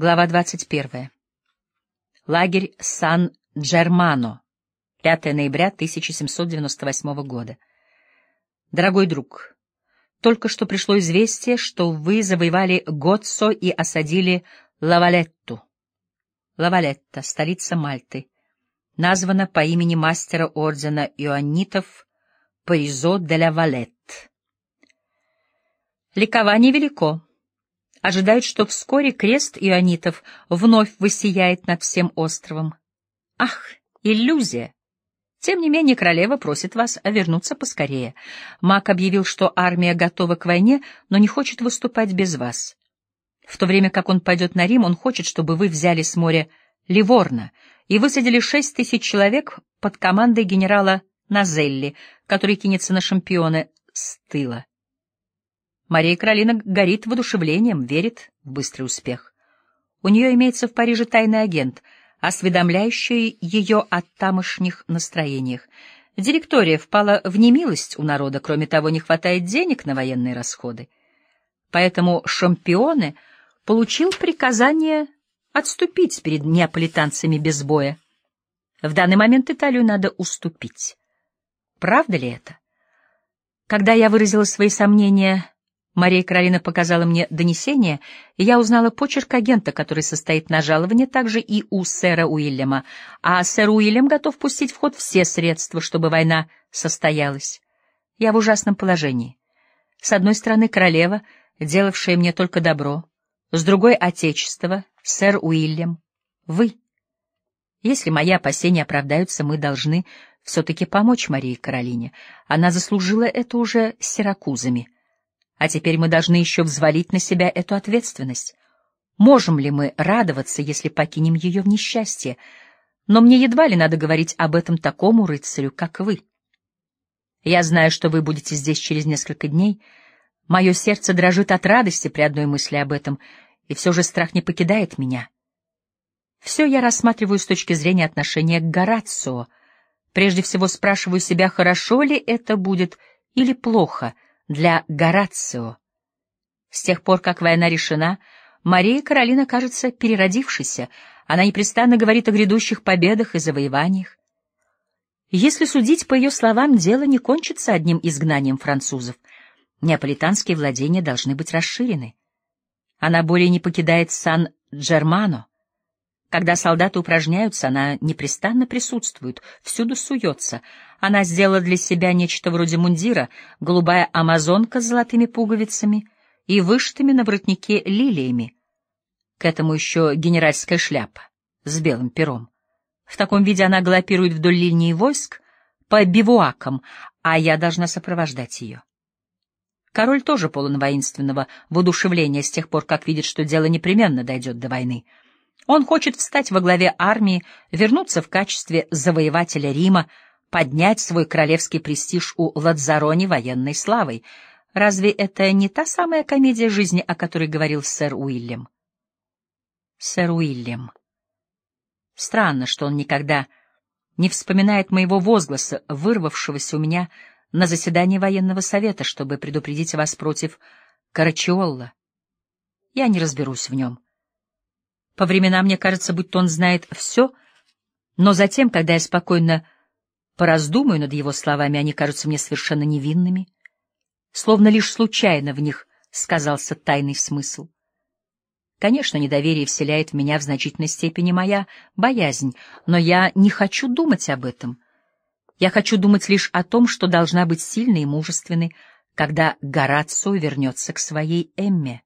Глава 21. Лагерь Сан-Джермано. 5 ноября 1798 года. Дорогой друг, только что пришло известие, что вы завоевали Гоццо и осадили Лавалетту. Лавалетта, столица Мальты, названа по имени мастера ордена иоаннитов Паризо де ла Валет. Ликование велико. Ожидают, что вскоре крест ионитов вновь высияет над всем островом. Ах, иллюзия! Тем не менее, королева просит вас вернуться поскорее. Мак объявил, что армия готова к войне, но не хочет выступать без вас. В то время как он пойдет на Рим, он хочет, чтобы вы взяли с моря Ливорно и высадили шесть тысяч человек под командой генерала Назелли, который кинется на шампионы с тыла. Мария Каролина горит воодушевлением, верит в быстрый успех. У нее имеется в Париже тайный агент, осведомляющий ее о тамошних настроениях. Директория впала в немилость у народа, кроме того, не хватает денег на военные расходы. Поэтому Шампионы получил приказание отступить перед неаполитанцами без боя. В данный момент Италию надо уступить. Правда ли это? Когда я выразила свои сомнения Мария Каролина показала мне донесение, и я узнала почерк агента, который состоит на жаловании также и у сэра Уильяма, а сэр Уильям готов пустить в ход все средства, чтобы война состоялась. Я в ужасном положении. С одной стороны, королева, делавшая мне только добро, с другой — отечество, сэр Уильям, вы. Если мои опасения оправдаются, мы должны все-таки помочь Марии Каролине. Она заслужила это уже сиракузами. А теперь мы должны еще взвалить на себя эту ответственность. Можем ли мы радоваться, если покинем ее в несчастье? Но мне едва ли надо говорить об этом такому рыцарю, как вы. Я знаю, что вы будете здесь через несколько дней. Мое сердце дрожит от радости при одной мысли об этом, и все же страх не покидает меня. Все я рассматриваю с точки зрения отношения к Горацио. Прежде всего спрашиваю себя, хорошо ли это будет или плохо — для Горацио. С тех пор, как война решена, Мария Каролина кажется переродившейся, она непрестанно говорит о грядущих победах и завоеваниях. Если судить по ее словам, дело не кончится одним изгнанием французов. Неаполитанские владения должны быть расширены. Она более не покидает Сан-Джермано. Когда солдаты упражняются, она непрестанно присутствует, всюду суется. Она сделала для себя нечто вроде мундира, голубая амазонка с золотыми пуговицами и вышитыми на воротнике лилиями. К этому еще генеральская шляпа с белым пером. В таком виде она галопирует вдоль линии войск по бивуакам, а я должна сопровождать ее. Король тоже полон воинственного воодушевления с тех пор, как видит, что дело непременно дойдет до войны — он хочет встать во главе армии, вернуться в качестве завоевателя Рима, поднять свой королевский престиж у Ладзарони военной славой. Разве это не та самая комедия жизни, о которой говорил сэр Уильям? Сэр Уильям. Странно, что он никогда не вспоминает моего возгласа, вырвавшегося у меня на заседании военного совета, чтобы предупредить вас против Карачиолла. Я не разберусь в нем. По временам мне кажется, будто он знает все, но затем, когда я спокойно пораздумаю над его словами, они кажутся мне совершенно невинными, словно лишь случайно в них сказался тайный смысл. Конечно, недоверие вселяет в меня в значительной степени моя боязнь, но я не хочу думать об этом. Я хочу думать лишь о том, что должна быть сильной и мужественной, когда Горацио вернется к своей Эмме.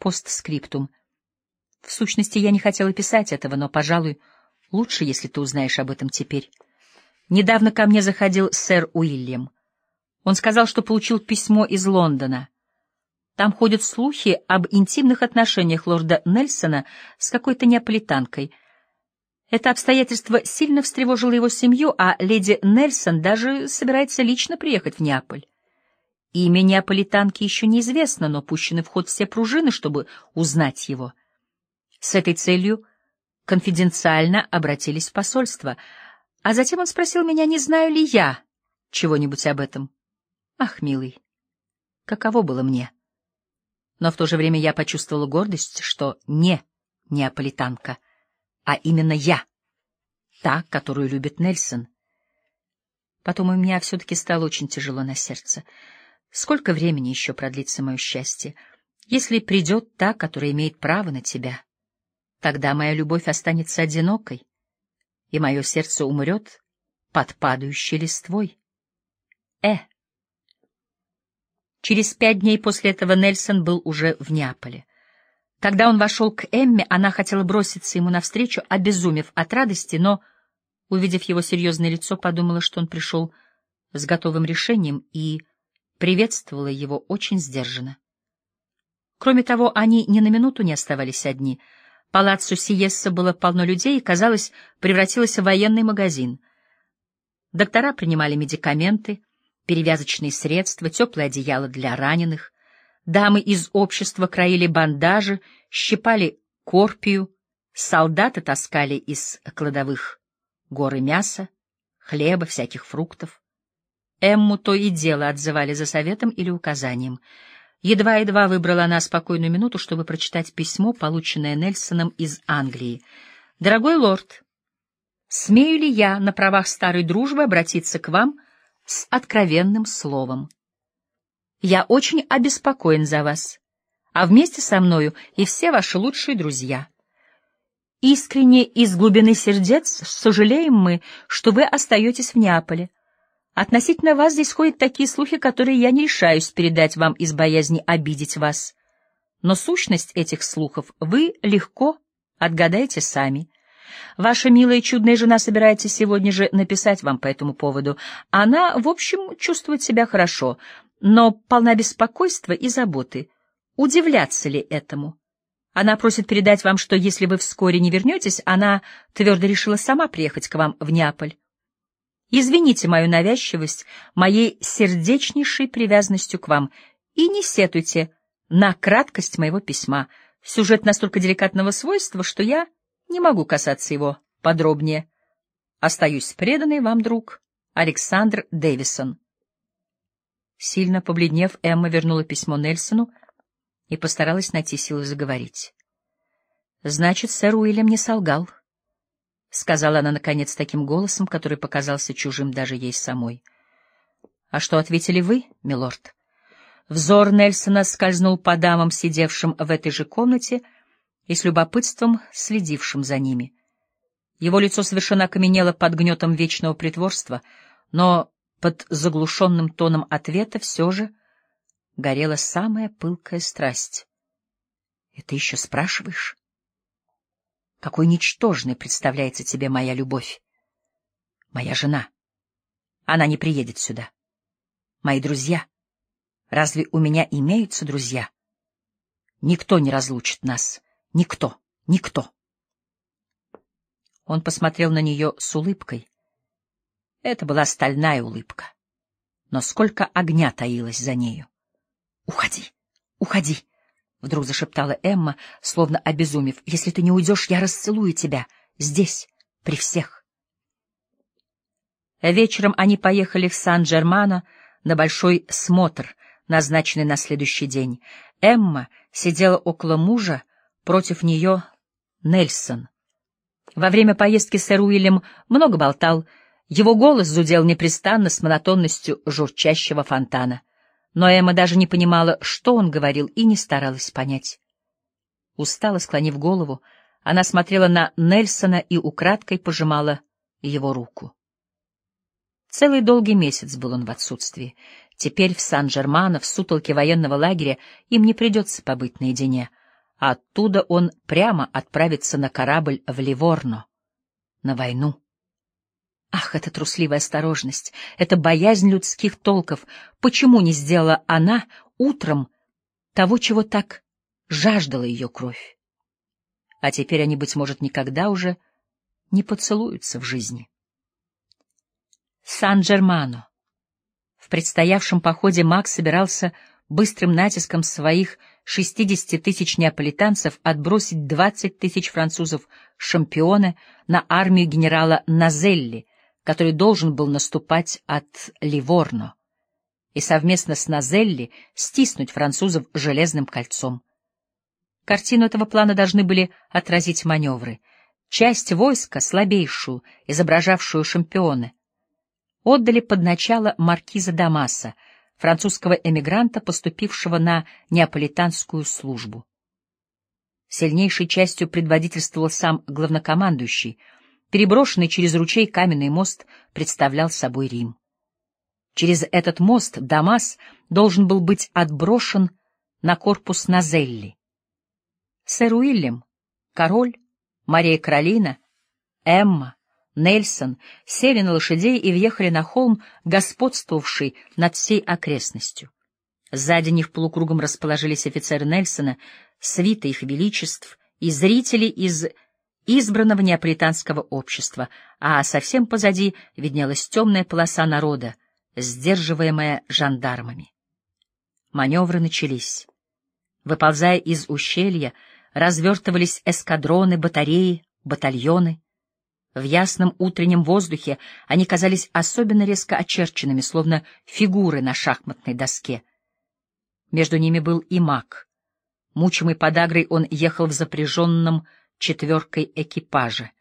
Постскриптум — в сущности, я не хотела писать этого, но, пожалуй, лучше, если ты узнаешь об этом теперь. Недавно ко мне заходил сэр Уильям. Он сказал, что получил письмо из Лондона. Там ходят слухи об интимных отношениях лорда Нельсона с какой-то неаполитанкой. Это обстоятельство сильно встревожило его семью, а леди Нельсон даже собирается лично приехать в Неаполь. Имя неаполитанки еще неизвестно, но пущены в ход все пружины, чтобы узнать его. С этой целью конфиденциально обратились в посольство, а затем он спросил меня, не знаю ли я чего-нибудь об этом. Ах, милый, каково было мне. но в то же время я почувствовала гордость, что не неаполитанка, а именно я, та, которую любит Нельсон. Потом у меня все-таки стало очень тяжело на сердце. Сколько времени еще продлится мое счастье? Если придет та, которая имеет право на тебя, тогда моя любовь останется одинокой, и мое сердце умрет под падающей листвой. Э. Через пять дней после этого Нельсон был уже в Неаполе. Когда он вошел к Эмме, она хотела броситься ему навстречу, обезумев от радости, но, увидев его серьезное лицо, подумала, что он пришел с готовым решением и приветствовала его очень сдержанно. Кроме того, они ни на минуту не оставались одни. Палаццо Сиесса было полно людей и, казалось, превратилось в военный магазин. Доктора принимали медикаменты, перевязочные средства, теплое одеяло для раненых. Дамы из общества краили бандажи, щипали корпию, солдаты таскали из кладовых горы мяса, хлеба, всяких фруктов. Эмму то и дело отзывали за советом или указанием. Едва-едва выбрала она спокойную минуту, чтобы прочитать письмо, полученное Нельсоном из Англии. «Дорогой лорд, смею ли я на правах старой дружбы обратиться к вам с откровенным словом?» Я очень обеспокоен за вас, а вместе со мною и все ваши лучшие друзья. Искренне из глубины сердец сожалеем мы, что вы остаетесь в Неаполе. Относительно вас здесь ходят такие слухи, которые я не решаюсь передать вам из боязни обидеть вас. Но сущность этих слухов вы легко отгадаете сами. Ваша милая и чудная жена собирается сегодня же написать вам по этому поводу. Она, в общем, чувствует себя хорошо, но полна беспокойства и заботы. Удивляться ли этому? Она просит передать вам, что если вы вскоре не вернетесь, она твердо решила сама приехать к вам в Неаполь. Извините мою навязчивость, моей сердечнейшей привязанностью к вам, и не сетуйте на краткость моего письма. Сюжет настолько деликатного свойства, что я не могу касаться его подробнее. Остаюсь преданный вам друг Александр Дэвисон. Сильно побледнев, Эмма вернула письмо Нельсону и постаралась найти силы заговорить. «Значит, сэр Уильям не солгал», — сказала она, наконец, таким голосом, который показался чужим даже ей самой. «А что ответили вы, милорд?» Взор Нельсона скользнул по дамам, сидевшим в этой же комнате, и с любопытством следившим за ними. Его лицо совершенно окаменело под гнетом вечного притворства, но под заглушенным тоном ответа все же горела самая пылкая страсть. — ты еще спрашиваешь? Какой ничтожной представляется тебе моя любовь? Моя жена. Она не приедет сюда. Мои друзья. Разве у меня имеются друзья? Никто не разлучит нас. Никто. Никто. Он посмотрел на нее с улыбкой, это была стальная улыбка. Но сколько огня таилось за нею. «Уходи! Уходи!» — вдруг зашептала Эмма, словно обезумев. «Если ты не уйдешь, я расцелую тебя. Здесь, при всех». Вечером они поехали в Сан-Джермано на большой смотр, назначенный на следующий день. Эмма сидела около мужа, против нее Нельсон. Во время поездки сэр Уильям много болтал, его голос зудел непрестанно с монотонностью журчащего фонтана. Но Эмма даже не понимала, что он говорил, и не старалась понять. Устало склонив голову, она смотрела на Нельсона и украдкой пожимала его руку. Целый долгий месяц был он в отсутствии. Теперь в Сан-Жермано, в сутолке военного лагеря, им не придется побыть наедине. А оттуда он прямо отправится на корабль в Ливорно, на войну. Ах, эта трусливая осторожность, эта боязнь людских толков! Почему не сделала она утром того, чего так жаждала ее кровь? А теперь они, быть может, никогда уже не поцелуются в жизни. Сан-Джермано. В предстоявшем походе Макс собирался быстрым натиском своих 60 тысяч неаполитанцев отбросить 20 тысяч французов шампиона на армию генерала Назелли — который должен был наступать от Ливорно. и совместно с Назелли стиснуть французов железным кольцом. Картину этого плана должны были отразить маневры. Часть войска, слабейшую, изображавшую шампионы, отдали под начало маркиза Дамаса, французского эмигранта, поступившего на неаполитанскую службу. Сильнейшей частью предводительствовал сам главнокомандующий. Переброшенный через ручей каменный мост представлял собой Рим. Через этот мост Дамас должен был быть отброшен на корпус Назелли. Сэр Уильям, король, Мария Каролина, Эмма, Нельсон сели на лошадей и въехали на холм, господствовавший над всей окрестностью. Сзади них полукругом расположились офицеры Нельсона, свита их величеств и зрители из избранного неаполитанского общества, а совсем позади виднелась темная полоса народа, сдерживаемая жандармами. Маневры начались. Выползая из ущелья, развертывались эскадроны, батареи, батальоны. В ясном утреннем воздухе они казались особенно резко очерченными, словно фигуры на шахматной доске. Между ними был и маг. Мучимый подагрой он ехал в запряженном четверкой экипаже.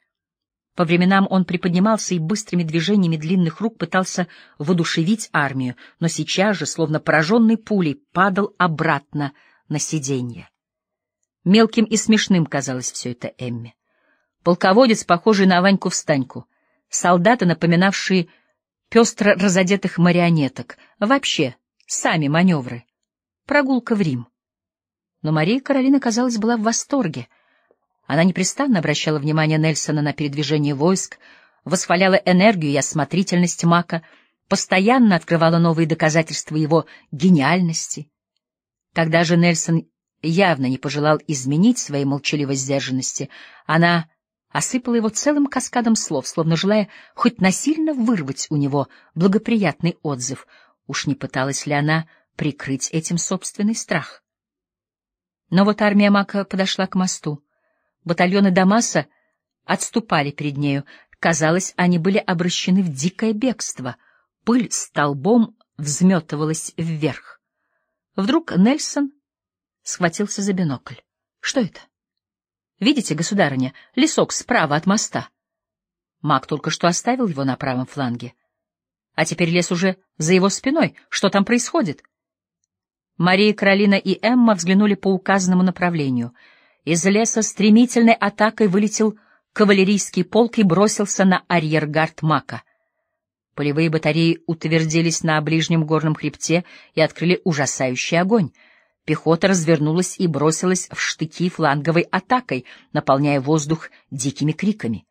По временам он приподнимался и быстрыми движениями длинных рук пытался воодушевить армию, но сейчас же, словно пораженный пулей, падал обратно на сиденье. Мелким и смешным казалось все это Эмме. Полководец, похожий на Ваньку-встаньку, солдаты, напоминавшие пестро разодетых марионеток, вообще сами маневры, прогулка в Рим. Но Мария Каролина, казалось, была в восторге. Она непрестанно обращала внимание Нельсона на передвижение войск, восхваляла энергию и осмотрительность Мака, постоянно открывала новые доказательства его гениальности. Когда же Нельсон явно не пожелал изменить своей молчаливой сдержанности, она осыпала его целым каскадом слов, словно желая хоть насильно вырвать у него благоприятный отзыв. Уж не пыталась ли она прикрыть этим собственный страх? Но вот армия Мака подошла к мосту. Батальоны Дамаса отступали перед нею. Казалось, они были обращены в дикое бегство. Пыль столбом взметывалась вверх. Вдруг Нельсон схватился за бинокль. Что это? Видите, государыня, лесок справа от моста. Маг только что оставил его на правом фланге. А теперь лес уже за его спиной. Что там происходит? Мария, Каролина и Эмма взглянули по указанному направлению. Из леса стремительной атакой вылетел кавалерийский полк и бросился на арьергард Мака. Полевые батареи утвердились на ближнем горном хребте и открыли ужасающий огонь. Пехота развернулась и бросилась в штыки фланговой атакой, наполняя воздух дикими криками.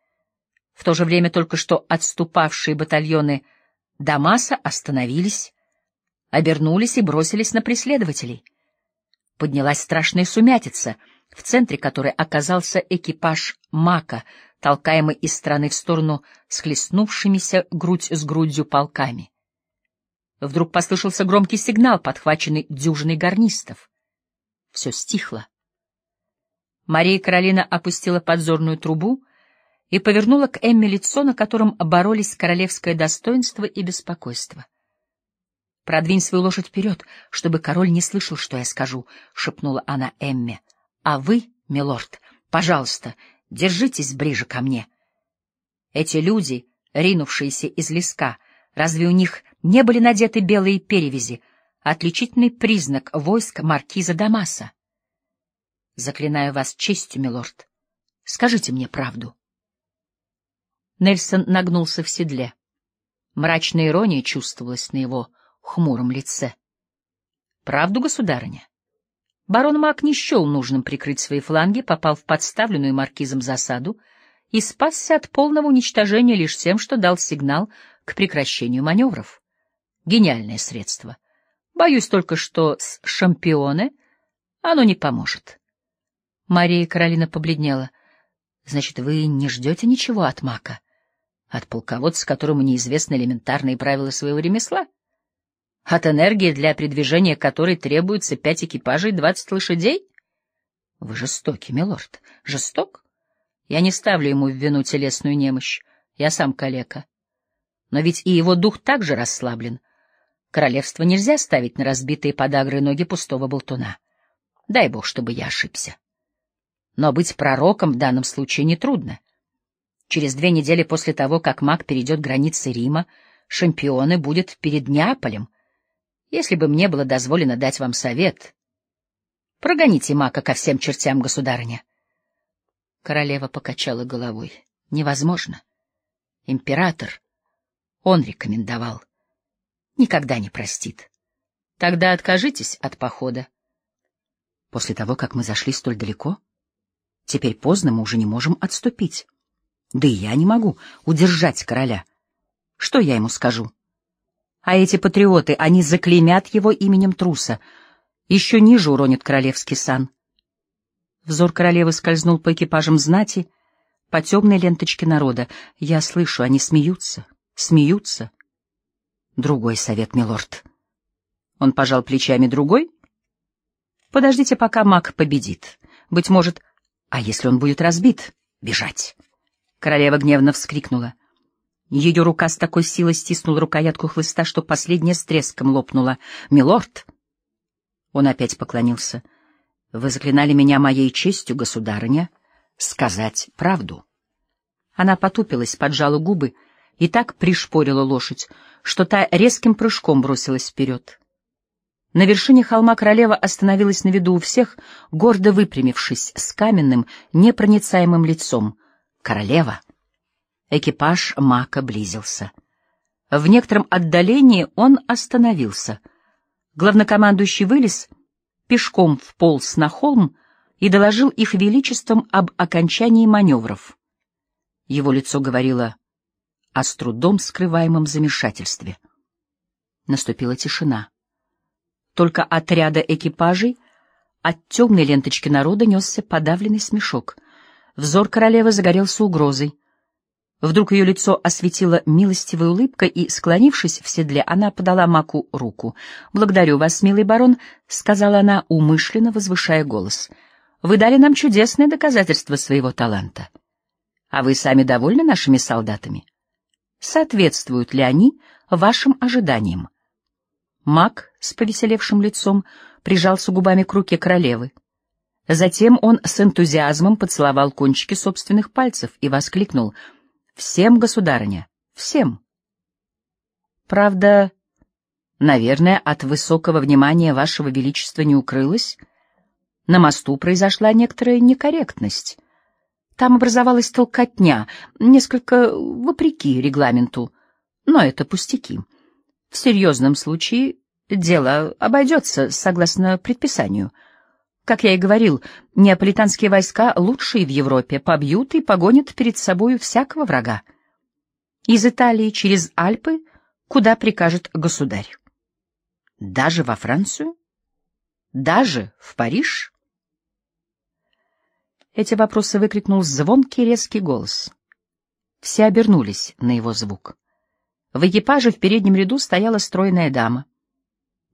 В то же время только что отступавшие батальоны Дамаса остановились, обернулись и бросились на преследователей. Поднялась страшная сумятица, в центре которой оказался экипаж Мака, толкаемый из стороны в сторону схлестнувшимися грудь с грудью полками. Вдруг послышался громкий сигнал, подхваченный дюжиной гарнистов. Все стихло. Мария Каролина опустила подзорную трубу и повернула к Эмме лицо, на котором боролись королевское достоинство и беспокойство. «Продвинь свою лошадь вперед, чтобы король не слышал, что я скажу», — шепнула она Эмме. «А вы, милорд, пожалуйста, держитесь ближе ко мне». Эти люди, ринувшиеся из леска, разве у них не были надеты белые перевязи, отличительный признак войск маркиза Дамаса? Заклинаю вас честью, милорд, скажите мне правду. Нельсон нагнулся в седле. Мрачная ирония чувствовалась на его хмуром лице. — Правду, государыня? Барон Мак не счел нужным прикрыть свои фланги, попал в подставленную маркизом засаду и спасся от полного уничтожения лишь тем, что дал сигнал к прекращению маневров. Гениальное средство. Боюсь только, что с шампионы оно не поможет. Мария Каролина побледнела. — Значит, вы не ждете ничего от Мака? От полководца, которому неизвестны элементарные правила своего ремесла? — от энергии, для передвижения которой требуется пять экипажей и двадцать лошадей? Вы жестоки, милорд, жесток. Я не ставлю ему в вину телесную немощь, я сам калека. Но ведь и его дух также расслаблен. Королевство нельзя ставить на разбитые подагры ноги пустого болтуна. Дай бог, чтобы я ошибся. Но быть пророком в данном случае нетрудно. Через две недели после того, как маг перейдет границы Рима, шампионы будет перед Неаполем. Если бы мне было дозволено дать вам совет, прогоните мака ко всем чертям, государыня. Королева покачала головой. Невозможно. Император, он рекомендовал. Никогда не простит. Тогда откажитесь от похода. После того, как мы зашли столь далеко, теперь поздно, мы уже не можем отступить. Да и я не могу удержать короля. Что я ему скажу? А эти патриоты, они заклеймят его именем труса, еще ниже уронят королевский сан. Взор королевы скользнул по экипажам знати, по темной ленточке народа. Я слышу, они смеются, смеются. Другой совет, милорд. Он пожал плечами другой. Подождите, пока маг победит. Быть может, а если он будет разбит, бежать. Королева гневно вскрикнула. Ее рука с такой силой стиснула рукоятку хлыста, что последняя с треском лопнула. «Милорд!» Он опять поклонился. «Вы заклинали меня моей честью, государыня, сказать правду». Она потупилась, поджала губы и так пришпорила лошадь, что та резким прыжком бросилась вперед. На вершине холма королева остановилась на виду у всех, гордо выпрямившись, с каменным, непроницаемым лицом — королева. Экипаж Мака близился. В некотором отдалении он остановился. Главнокомандующий вылез, пешком вполз на холм и доложил их величеством об окончании маневров. Его лицо говорило о с трудом скрываемом замешательстве. Наступила тишина. Только от ряда экипажей, от темной ленточки народа несся подавленный смешок — Взор королевы загорелся угрозой. Вдруг ее лицо осветила милостивая улыбка, и, склонившись в седле, она подала Маку руку. «Благодарю вас, милый барон», — сказала она, умышленно возвышая голос. «Вы дали нам чудесное доказательство своего таланта. А вы сами довольны нашими солдатами? Соответствуют ли они вашим ожиданиям?» Мак с повеселевшим лицом прижался губами к руке королевы. Затем он с энтузиазмом поцеловал кончики собственных пальцев и воскликнул «Всем, государыня, всем!» Правда, наверное, от высокого внимания вашего величества не укрылось. На мосту произошла некоторая некорректность. Там образовалась толкотня, несколько вопреки регламенту, но это пустяки. В серьезном случае дело обойдется согласно предписанию — как я и говорил, неаполитанские войска, лучшие в Европе, побьют и погонят перед собою всякого врага. Из Италии через Альпы, куда прикажет государь. Даже во Францию? Даже в Париж? Эти вопросы выкрикнул звонкий резкий голос. Все обернулись на его звук. В экипаже в переднем ряду стояла стройная дама.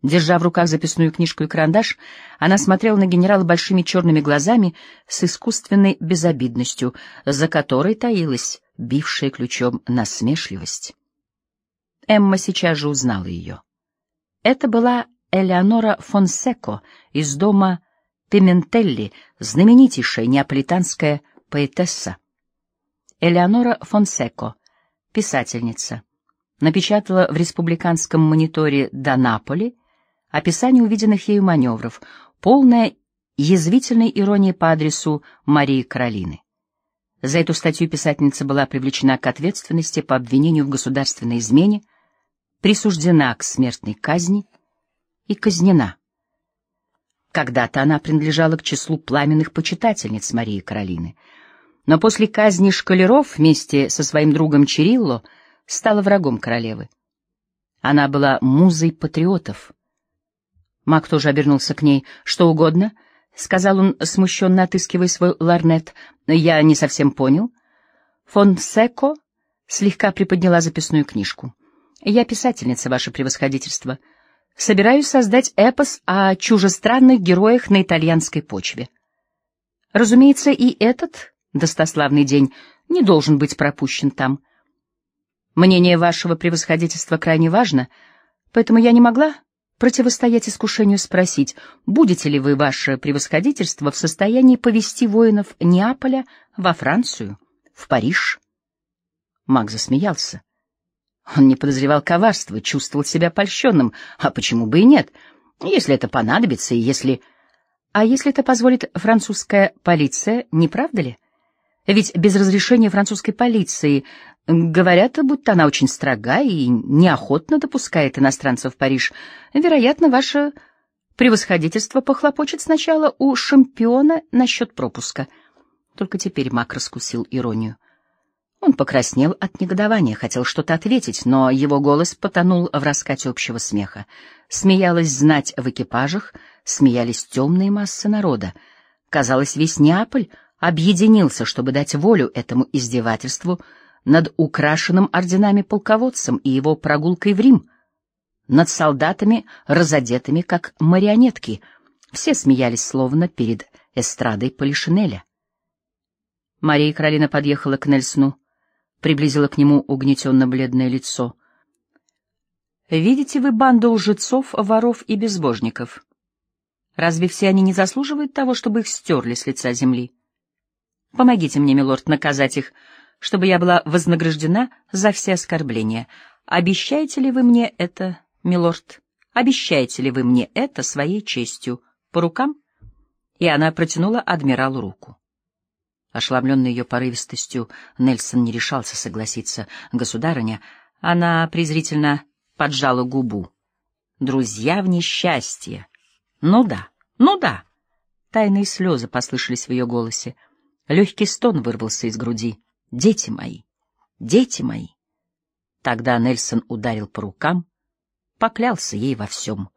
Держа в руках записную книжку и карандаш, она смотрела на генерала большими черными глазами с искусственной безобидностью, за которой таилась бившая ключом насмешливость. Эмма сейчас же узнала ее. Это была Элеонора Фонсеко из дома Пиментелли, знаменитейшая неаполитанская поэтесса. Элеонора Фонсеко, писательница, напечатала в республиканском мониторе до Наполи описание увиденных ею маневров, полное язвительной иронии по адресу Марии Каролины. За эту статью писательница была привлечена к ответственности по обвинению в государственной измене, присуждена к смертной казни и казнена. Когда-то она принадлежала к числу пламенных почитательниц Марии Каролины, но после казни шкалеров вместе со своим другом Чирилло стала врагом королевы. Она была музой патриотов, Мак тоже обернулся к ней. «Что угодно?» — сказал он, смущенно отыскивая свой ларнет. «Я не совсем понял». Фон Секо слегка приподняла записную книжку. «Я писательница, ваше превосходительство. Собираюсь создать эпос о чужестранных героях на итальянской почве. Разумеется, и этот достославный день не должен быть пропущен там. Мнение вашего превосходительства крайне важно — Поэтому я не могла противостоять искушению спросить, будете ли вы, ваше превосходительство, в состоянии повести воинов Неаполя во Францию, в Париж? Маг засмеялся. Он не подозревал коварства, чувствовал себя польщенным. А почему бы и нет? Если это понадобится, и если... А если это позволит французская полиция, не правда ли? Ведь без разрешения французской полиции говорят, будто она очень строга и неохотно допускает иностранцев в Париж. Вероятно, ваше превосходительство похлопочет сначала у шампиона насчет пропуска. Только теперь Мак раскусил иронию. Он покраснел от негодования, хотел что-то ответить, но его голос потонул в раскате общего смеха. Смеялась знать в экипажах, смеялись темные массы народа. Казалось, весь Неаполь объединился, чтобы дать волю этому издевательству над украшенным орденами полководцем и его прогулкой в Рим, над солдатами, разодетыми как марионетки. Все смеялись словно перед эстрадой Полишинеля. Мария Каролина подъехала к Нельсону, приблизила к нему угнетенно-бледное лицо. «Видите вы банду лжецов, воров и безбожников? Разве все они не заслуживают того, чтобы их стерли с лица земли? Помогите мне, милорд, наказать их, чтобы я была вознаграждена за все оскорбления. Обещаете ли вы мне это, милорд? Обещаете ли вы мне это своей честью? По рукам?» И она протянула адмиралу руку. Ошеломленный ее порывистостью, Нельсон не решался согласиться. «Государыня», она презрительно поджала губу. «Друзья в несчастье». «Ну да, ну да». Тайные слезы послышались в ее голосе. Легкий стон вырвался из груди. «Дети мои! Дети мои!» Тогда Нельсон ударил по рукам, поклялся ей во всем.